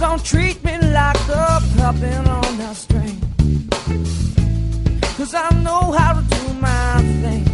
Don't treat me like a puppet on a string. Cause I know how to do my thing.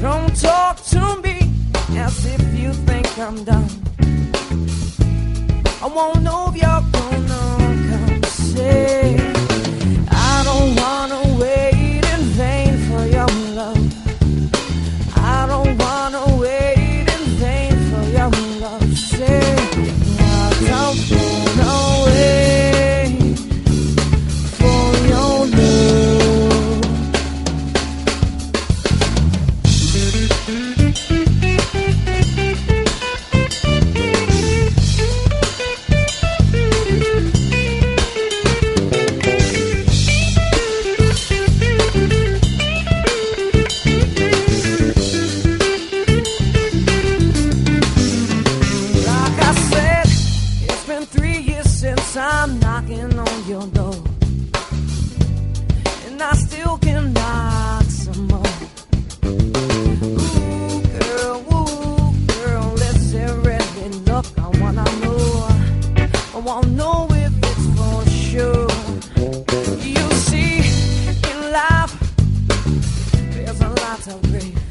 Don't talk to me as if you think I'm done. I won't know if you're and I still can knock some more. Ooh, girl, ooh, girl, let's look. I wanna know, I wanna know if it's for sure. You see, in life, there's a lot of grief.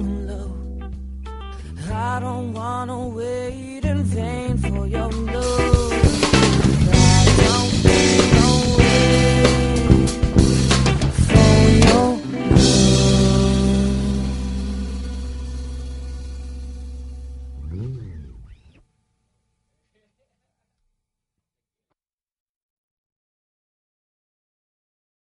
down low. I don't wanna wait in vain.